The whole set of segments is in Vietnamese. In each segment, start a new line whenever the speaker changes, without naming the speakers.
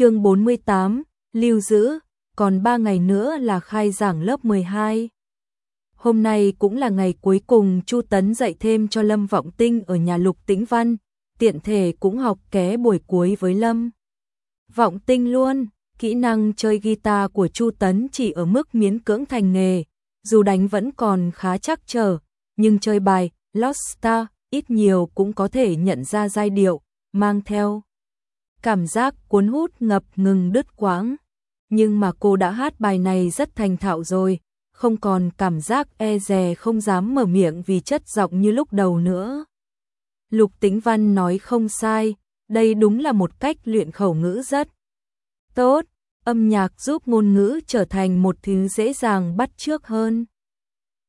chương 48, lưu giữ, còn 3 ngày nữa là khai giảng lớp 12. Hôm nay cũng là ngày cuối cùng Chu Tấn dạy thêm cho Lâm Vọng Tinh ở nhà Lục Tĩnh Văn, tiện thể cũng học ké buổi cuối với Lâm. Vọng Tinh luôn, kỹ năng chơi guitar của Chu Tấn chỉ ở mức miễn cưỡng thành nghề, dù đánh vẫn còn khá chắc trở, nhưng chơi bài Lost Star ít nhiều cũng có thể nhận ra giai điệu, mang theo cảm giác cuốn hút ngập ngừng đứt quãng. Nhưng mà cô đã hát bài này rất thành thạo rồi, không còn cảm giác e dè không dám mở miệng vì chất giọng như lúc đầu nữa. Lục Tĩnh Văn nói không sai, đây đúng là một cách luyện khẩu ngữ rất tốt, âm nhạc giúp ngôn ngữ trở thành một thứ dễ dàng bắt chước hơn.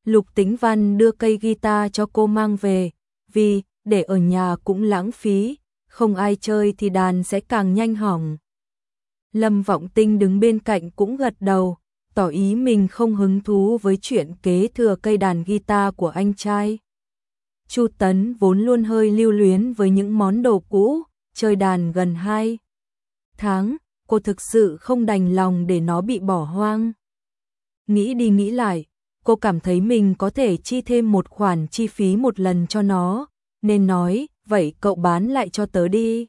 Lục Tĩnh Văn đưa cây guitar cho cô mang về, vì để ở nhà cũng lãng phí, không ai chơi thì đàn sẽ càng nhanh hỏng. Lâm Vọng Tinh đứng bên cạnh cũng gật đầu, tỏ ý mình không hứng thú với chuyện kế thừa cây đàn guitar của anh trai. Chu Tấn vốn luôn hơi lưu luyến với những món đồ cũ, chơi đàn gần 2 tháng, cô thực sự không đành lòng để nó bị bỏ hoang. Nghĩ đi nghĩ lại, cô cảm thấy mình có thể chi thêm một khoản chi phí một lần cho nó, nên nói, vậy cậu bán lại cho tớ đi.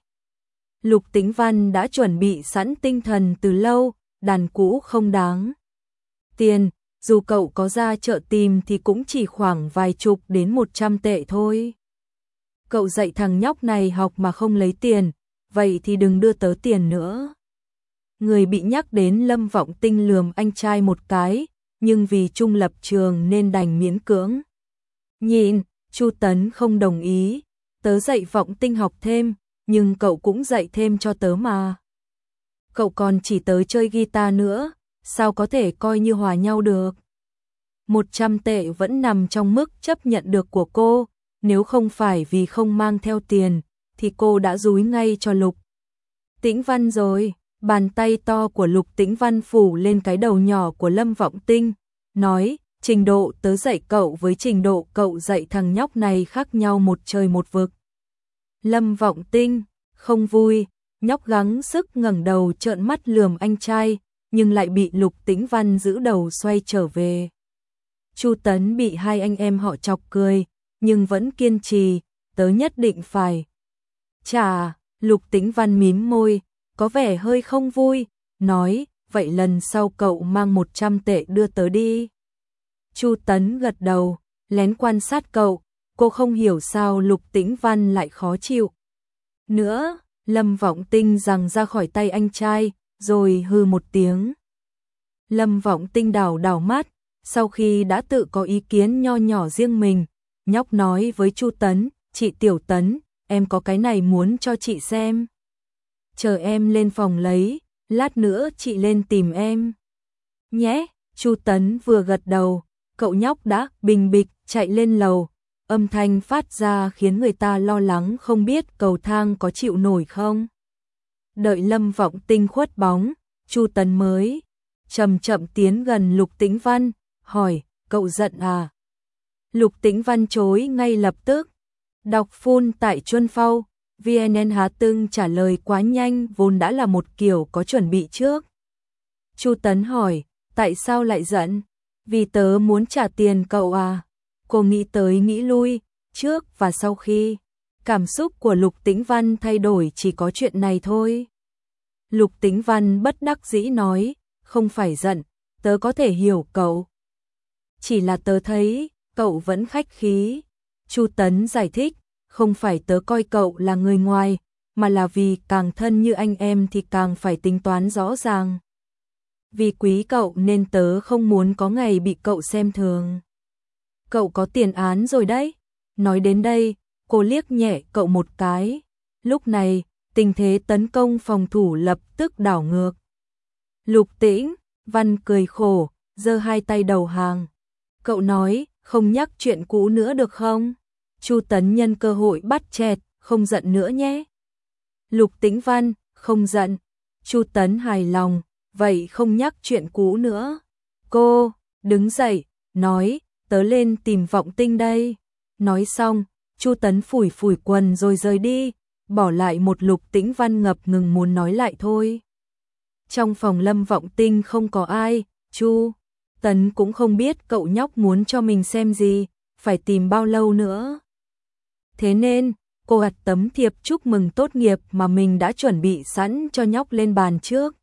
Lục tính Văn đã chuẩn bị sẵn tinh thần từ lâu, đàn cũ không đáng. Tiền, dù cậu có ra chợ tìm thì cũng chỉ khoảng vài chục đến một trăm tệ thôi. Cậu dạy thằng nhóc này học mà không lấy tiền, vậy thì đừng đưa tớ tiền nữa. Người bị nhắc đến Lâm Vọng Tinh lườm anh trai một cái, nhưng vì trung lập trường nên đành miễn cưỡng. Nhìn, Chu Tấn không đồng ý, tớ dạy Vọng Tinh học thêm, nhưng cậu cũng dạy thêm cho tớ mà. Cậu còn chỉ tớ chơi guitar nữa, sao có thể coi như hòa nhau được. 100 tệ vẫn nằm trong mức chấp nhận được của cô, nếu không phải vì không mang theo tiền, thì cô đã rúi ngay cho Lục. Tĩnh Văn rồi, bàn tay to của Lục Tĩnh Văn phủ lên cái đầu nhỏ của Lâm Vọng Tinh, nói, trình độ tớ dạy cậu với trình độ cậu dạy thằng nhóc này khác nhau một trời một vực. Lâm Vọng Tinh, không vui, nhóc gắng sức ngẩng đầu trợn mắt lườm anh trai, nhưng lại bị Lục Tĩnh Văn giữ đầu xoay trở về. Chu Tấn bị hai anh em họ chọc cười, nhưng vẫn kiên trì, tớ nhất định phải. Chà, Lục Tĩnh Văn mím môi, có vẻ hơi không vui, nói, vậy lần sau cậu mang 100 tệ đưa tớ đi. Chu Tấn gật đầu, lén quan sát cậu, cô không hiểu sao Lục Tĩnh Văn lại khó chịu. Nữa, Lâm Vọng Tinh rằng ra khỏi tay anh trai, rồi hư một tiếng. Lâm Vọng Tinh đảo đảo mắt, sau khi đã tự có ý kiến nho nhỏ riêng mình, nhóc nói với Chu Tấn, chị Tiểu Tấn, em có cái này muốn cho chị xem. Chờ em lên phòng lấy, lát nữa chị lên tìm em. Nhé, Chu Tấn vừa gật đầu, cậu nhóc đã bình bịch chạy lên lầu, âm thanh phát ra khiến người ta lo lắng không biết cầu thang có chịu nổi không. Đợi Lâm Vọng Tinh khuất bóng, Chu Tấn mới chậm chậm tiến gần Lục Tĩnh Văn, hỏi, cậu giận à? Lục Tĩnh Văn chối ngay lập tức. Đọc phun tại Chuân Phâu, VNN hà Tưng trả lời quá nhanh vốn đã là một kiểu có chuẩn bị trước. Chu Tấn hỏi, tại sao lại giận? Vì tớ muốn trả tiền cậu à? Cô nghĩ tới nghĩ lui, trước và sau khi. Cảm xúc của Lục Tĩnh Văn thay đổi chỉ có chuyện này thôi. Lục Tĩnh Văn bất đắc dĩ nói, không phải giận, tớ có thể hiểu cậu. Chỉ là tớ thấy, cậu vẫn khách khí. Chu Tấn giải thích, không phải tớ coi cậu là người ngoài, mà là vì càng thân như anh em thì càng phải tính toán rõ ràng. Vì quý cậu nên tớ không muốn có ngày bị cậu xem thường. Cậu có tiền án rồi đấy. Nói đến đây, cô liếc nhẹ cậu một cái. Lúc này, tình thế tấn công phòng thủ lập tức đảo ngược. Lục tĩnh, văn cười khổ, giơ hai tay đầu hàng. Cậu nói, không nhắc chuyện cũ nữa được không? Chu Tấn nhân cơ hội bắt chẹt, không giận nữa nhé. Lục Tĩnh Văn, không giận. Chu Tấn hài lòng, vậy không nhắc chuyện cũ nữa. Cô, đứng dậy, nói, tớ lên tìm vọng tinh đây. Nói xong, Chu Tấn phủi phủi quần rồi rời đi, bỏ lại một Lục Tĩnh Văn ngập ngừng muốn nói lại thôi. Trong phòng Lâm Vọng Tinh không có ai, Chu Tấn cũng không biết cậu nhóc muốn cho mình xem gì, phải tìm bao lâu nữa. Thế nên, cô gặt tấm thiệp chúc mừng tốt nghiệp mà mình đã chuẩn bị sẵn cho nhóc lên bàn trước.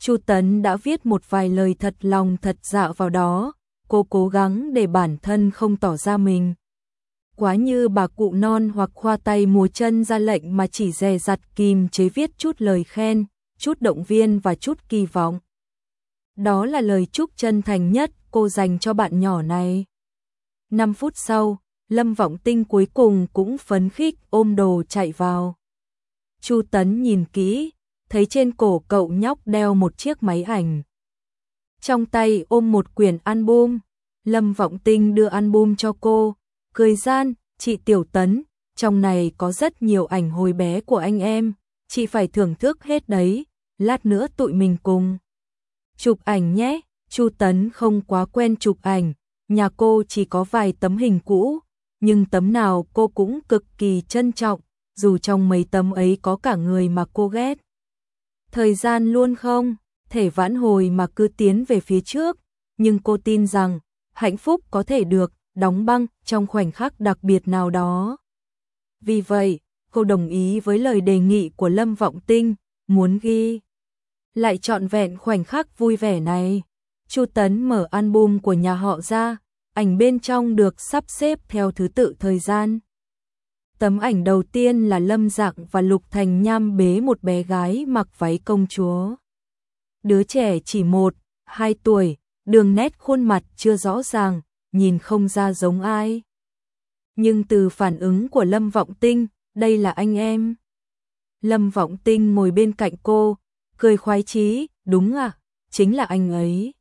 Chu Tấn đã viết một vài lời thật lòng thật dạ vào đó, cô cố gắng để bản thân không tỏ ra mình. Quá như bà cụ non hoặc khoa tay mùa chân ra lệnh mà chỉ dè dặt kìm chế viết chút lời khen, chút động viên và chút kỳ vọng. Đó là lời chúc chân thành nhất cô dành cho bạn nhỏ này. 5 phút sau, Lâm Vọng Tinh cuối cùng cũng phấn khích ôm đồ chạy vào. Chu Tấn nhìn kỹ, thấy trên cổ cậu nhóc đeo một chiếc máy ảnh. Trong tay ôm một quyển album, Lâm Vọng Tinh đưa album cho cô, cười gian, chị Tiểu Tấn, trong này có rất nhiều ảnh hồi bé của anh em, chị phải thưởng thức hết đấy, lát nữa tụi mình cùng. Chụp ảnh nhé, Chu Tấn không quá quen chụp ảnh, nhà cô chỉ có vài tấm hình cũ, nhưng tấm nào cô cũng cực kỳ trân trọng, dù trong mấy tấm ấy có cả người mà cô ghét. Thời gian luôn không, thể vãn hồi mà cứ tiến về phía trước, nhưng cô tin rằng hạnh phúc có thể được đóng băng trong khoảnh khắc đặc biệt nào đó. Vì vậy, cô đồng ý với lời đề nghị của Lâm Vọng Tinh, muốn ghi lại trọn vẹn khoảnh khắc vui vẻ này. Chu Tấn mở album của nhà họ ra, ảnh bên trong được sắp xếp theo thứ tự thời gian. Tấm ảnh đầu tiên là Lâm Dạng và Lục Thành Nham bế một bé gái mặc váy công chúa. Đứa trẻ chỉ một, hai tuổi, đường nét khuôn mặt chưa rõ ràng, nhìn không ra giống ai. Nhưng từ phản ứng của Lâm Vọng Tinh, đây là anh em. Lâm Vọng Tinh ngồi bên cạnh cô, cười khoái chí, đúng à, chính là anh ấy.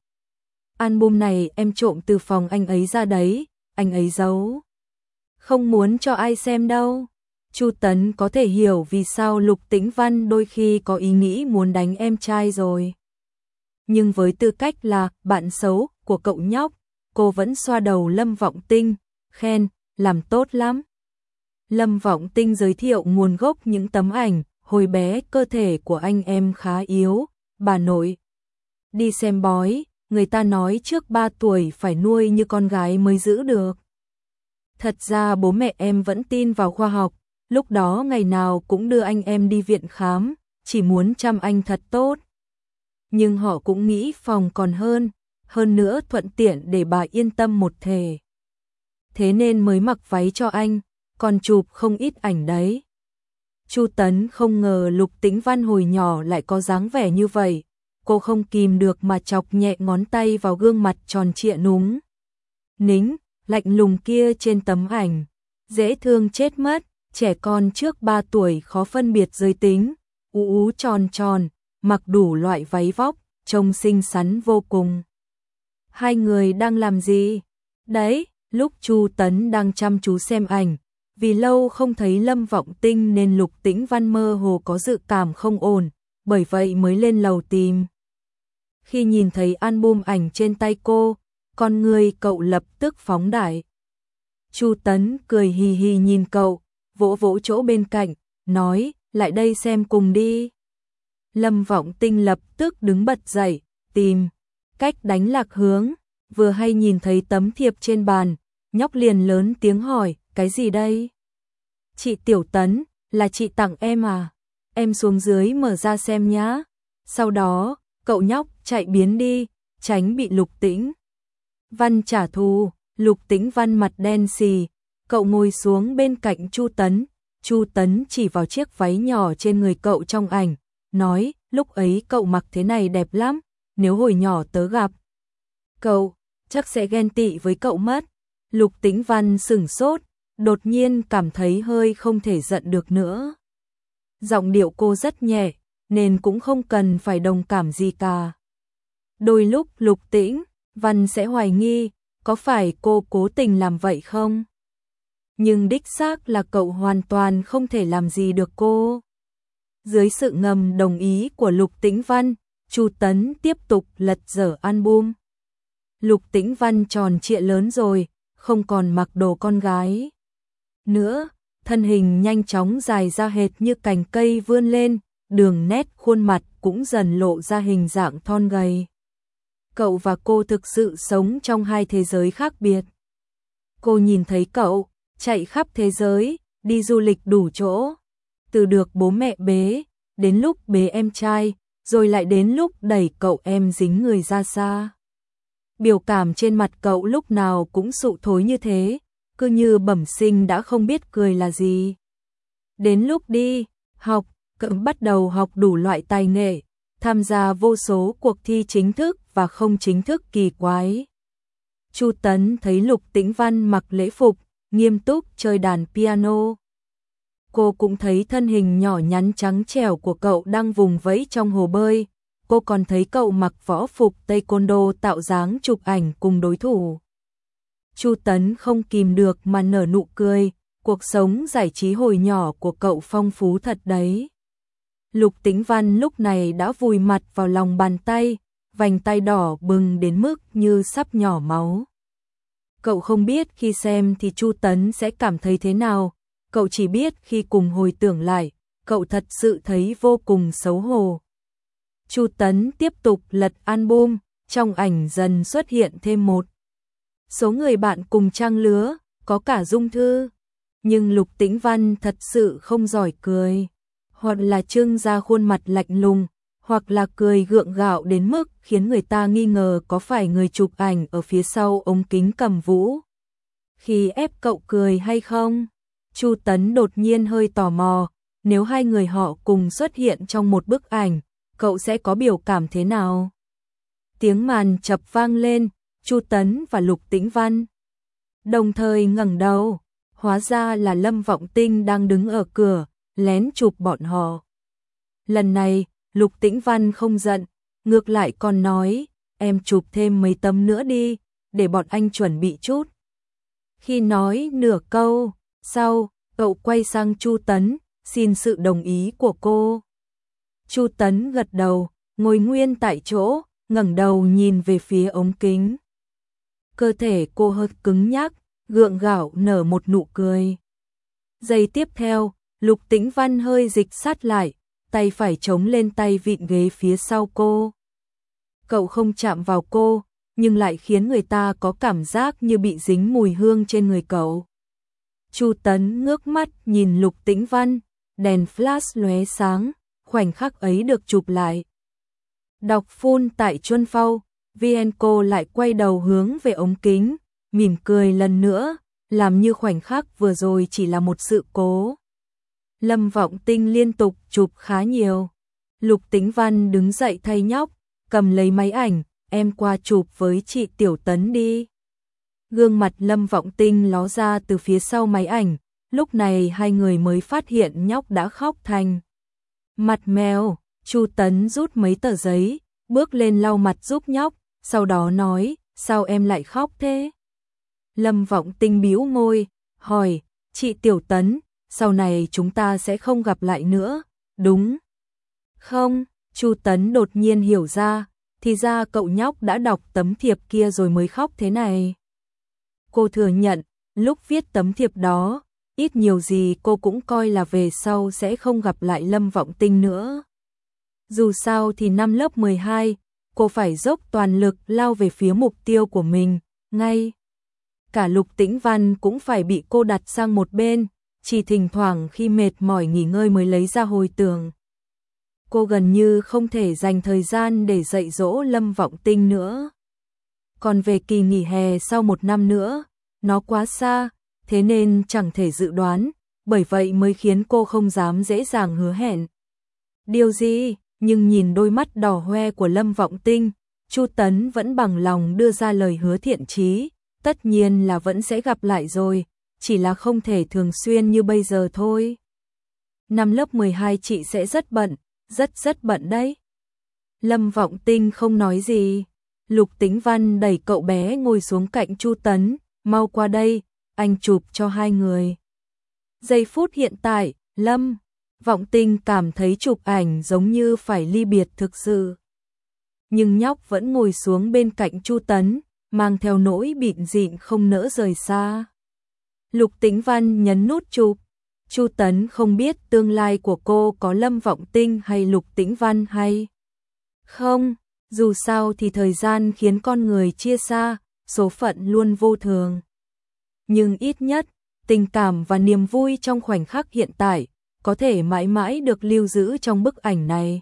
Album này em trộm từ phòng anh ấy ra đấy, anh ấy giấu. Không muốn cho ai xem đâu. Chu Tấn có thể hiểu vì sao Lục Tĩnh Văn đôi khi có ý nghĩ muốn đánh em trai rồi. Nhưng với tư cách là bạn xấu của cậu nhóc, cô vẫn xoa đầu Lâm Vọng Tinh, khen, làm tốt lắm. Lâm Vọng Tinh giới thiệu nguồn gốc những tấm ảnh, hồi bé cơ thể của anh em khá yếu, bà nội. Đi xem bói, người ta nói trước 3 tuổi phải nuôi như con gái mới giữ được. Thật ra bố mẹ em vẫn tin vào khoa học, lúc đó ngày nào cũng đưa anh em đi viện khám, chỉ muốn chăm anh thật tốt. Nhưng họ cũng nghĩ phòng còn hơn, hơn nữa thuận tiện để bà yên tâm một thể. Thế nên mới mặc váy cho anh, còn chụp không ít ảnh đấy. Chu Tấn không ngờ Lục Tĩnh Văn hồi nhỏ lại có dáng vẻ như vậy, cô không kìm được mà chọc nhẹ ngón tay vào gương mặt tròn trịa núng. Nính, lạnh lùng kia trên tấm ảnh, dễ thương chết mất, trẻ con trước 3 tuổi khó phân biệt giới tính, ú ú tròn tròn, mặc đủ loại váy vóc, trông xinh xắn vô cùng. Hai người đang làm gì? Đấy, lúc Chu Tấn đang chăm chú xem ảnh, vì lâu không thấy Lâm Vọng Tinh nên Lục Tĩnh Văn mơ hồ có dự cảm không ổn, bởi vậy mới lên lầu tìm. Khi nhìn thấy album ảnh trên tay cô, con người cậu lập tức phóng đại. Chu Tấn cười hì hì nhìn cậu, vỗ vỗ chỗ bên cạnh, nói, lại đây xem cùng đi. Lâm Vọng Tinh lập tức đứng bật dậy, tìm cách đánh lạc hướng, vừa hay nhìn thấy tấm thiệp trên bàn, nhóc liền lớn tiếng hỏi, cái gì đây? Chị Tiểu Tấn, là chị tặng em à? Em xuống dưới mở ra xem nhá. Sau đó, cậu nhóc chạy biến đi, tránh bị lục tĩnh. Văn trả thù, lục tĩnh văn mặt đen xì, cậu ngồi xuống bên cạnh Chu Tấn. Chu Tấn chỉ vào chiếc váy nhỏ trên người cậu trong ảnh, nói, lúc ấy cậu mặc thế này đẹp lắm, nếu hồi nhỏ tớ gặp. Cậu, chắc sẽ ghen tị với cậu mất. Lục tĩnh văn sửng sốt, đột nhiên cảm thấy hơi không thể giận được nữa. Giọng điệu cô rất nhẹ, nên cũng không cần phải đồng cảm gì cả. Đôi lúc lục tĩnh, Văn sẽ hoài nghi, có phải cô cố tình làm vậy không? Nhưng đích xác là cậu hoàn toàn không thể làm gì được cô. Dưới sự ngầm đồng ý của Lục Tĩnh Văn, Chu Tấn tiếp tục lật dở album. Lục Tĩnh Văn tròn trịa lớn rồi, không còn mặc đồ con gái. Nữa, thân hình nhanh chóng dài ra hệt như cành cây vươn lên, đường nét khuôn mặt cũng dần lộ ra hình dạng thon gầy. Cậu và cô thực sự sống trong hai thế giới khác biệt. Cô nhìn thấy cậu, chạy khắp thế giới, đi du lịch đủ chỗ. Từ được bố mẹ bế, đến lúc bế em trai, rồi lại đến lúc đẩy cậu em dính người ra xa. Biểu cảm trên mặt cậu lúc nào cũng sụ thối như thế, cứ như bẩm sinh đã không biết cười là gì. Đến lúc đi, học, cậu bắt đầu học đủ loại tài nghệ, tham gia vô số cuộc thi chính thức và không chính thức kỳ quái. Chu Tấn thấy Lục Tĩnh Văn mặc lễ phục, nghiêm túc chơi đàn piano. Cô cũng thấy thân hình nhỏ nhắn trắng trẻo của cậu đang vùng vẫy trong hồ bơi. Cô còn thấy cậu mặc võ phục taekwondo tạo dáng chụp ảnh cùng đối thủ. Chu Tấn không kìm được mà nở nụ cười, cuộc sống giải trí hồi nhỏ của cậu phong phú thật đấy. Lục Tĩnh Văn lúc này đã vùi mặt vào lòng bàn tay, vành tay đỏ bừng đến mức như sắp nhỏ máu. Cậu không biết khi xem thì Chu Tấn sẽ cảm thấy thế nào, cậu chỉ biết khi cùng hồi tưởng lại, cậu thật sự thấy vô cùng xấu hổ. Chu Tấn tiếp tục lật album, trong ảnh dần xuất hiện thêm một số người bạn cùng trang lứa, có cả Dung Thư. Nhưng Lục Tĩnh Văn thật sự không giỏi cười, hoặc là trưng ra khuôn mặt lạnh lùng, hoặc là cười gượng gạo đến mức khiến người ta nghi ngờ có phải người chụp ảnh ở phía sau ống kính cầm vũ. Khi ép cậu cười hay không? Chu Tấn đột nhiên hơi tò mò, nếu hai người họ cùng xuất hiện trong một bức ảnh, cậu sẽ có biểu cảm thế nào? Tiếng màn chập vang lên, Chu Tấn và Lục Tĩnh Văn đồng thời ngẩng đầu, hóa ra là Lâm Vọng Tinh đang đứng ở cửa, lén chụp bọn họ. Lần này, Lục Tĩnh Văn không giận, ngược lại còn nói, em chụp thêm mấy tấm nữa đi, để bọn anh chuẩn bị chút. Khi nói nửa câu, sau, cậu quay sang Chu Tấn, xin sự đồng ý của cô. Chu Tấn gật đầu, ngồi nguyên tại chỗ, ngẩng đầu nhìn về phía ống kính. Cơ thể cô hơi cứng nhắc, gượng gạo nở một nụ cười. Giây tiếp theo, Lục Tĩnh Văn hơi dịch sát lại, tay phải chống lên tay vịn ghế phía sau cô. Cậu không chạm vào cô, nhưng lại khiến người ta có cảm giác như bị dính mùi hương trên người cậu. Chu Tấn ngước mắt nhìn Lục Tĩnh Văn, đèn flash lóe sáng, khoảnh khắc ấy được chụp lại. Đọc phun tại Chuân Phau, Vienco lại quay đầu hướng về ống kính, mỉm cười lần nữa, làm như khoảnh khắc vừa rồi chỉ là một sự cố. Lâm Vọng Tinh liên tục chụp khá nhiều. Lục Tĩnh Văn đứng dậy thay nhóc, cầm lấy máy ảnh, em qua chụp với chị Tiểu Tấn đi. Gương mặt Lâm Vọng Tinh ló ra từ phía sau máy ảnh, lúc này hai người mới phát hiện nhóc đã khóc thành. Mặt mèo, Chu Tấn rút mấy tờ giấy, bước lên lau mặt giúp nhóc, sau đó nói, sao em lại khóc thế? Lâm Vọng Tinh bĩu môi, hỏi, chị Tiểu Tấn, sau này chúng ta sẽ không gặp lại nữa, đúng? Không, Chu Tấn đột nhiên hiểu ra, thì ra cậu nhóc đã đọc tấm thiệp kia rồi mới khóc thế này. Cô thừa nhận, lúc viết tấm thiệp đó, ít nhiều gì cô cũng coi là về sau sẽ không gặp lại Lâm Vọng Tinh nữa. Dù sao thì năm lớp 12, cô phải dốc toàn lực lao về phía mục tiêu của mình, ngay. Cả Lục Tĩnh Văn cũng phải bị cô đặt sang một bên, chỉ thỉnh thoảng khi mệt mỏi nghỉ ngơi mới lấy ra hồi tưởng. Cô gần như không thể dành thời gian để dạy dỗ Lâm Vọng Tinh nữa. Còn về kỳ nghỉ hè sau một năm nữa, nó quá xa, thế nên chẳng thể dự đoán, bởi vậy mới khiến cô không dám dễ dàng hứa hẹn. Điều gì, nhưng nhìn đôi mắt đỏ hoe của Lâm Vọng Tinh, Chu Tấn vẫn bằng lòng đưa ra lời hứa thiện chí, tất nhiên là vẫn sẽ gặp lại rồi, chỉ là không thể thường xuyên như bây giờ thôi. Năm lớp 12 chị sẽ rất bận, rất rất bận đấy. Lâm Vọng Tinh không nói gì. Lục Tĩnh Văn đẩy cậu bé ngồi xuống cạnh Chu Tấn, mau qua đây, anh chụp cho hai người. Giây phút hiện tại, Lâm Vọng Tinh cảm thấy chụp ảnh giống như phải ly biệt thực sự. Nhưng nhóc vẫn ngồi xuống bên cạnh Chu Tấn, mang theo nỗi bịn dịn không nỡ rời xa. Lục Tĩnh Văn nhấn nút chụp. Chu Tấn không biết tương lai của cô có Lâm Vọng Tinh hay Lục Tĩnh Văn hay Không, dù sao thì thời gian khiến con người chia xa, số phận luôn vô thường. Nhưng ít nhất, tình cảm và niềm vui trong khoảnh khắc hiện tại có thể mãi mãi được lưu giữ trong bức ảnh này.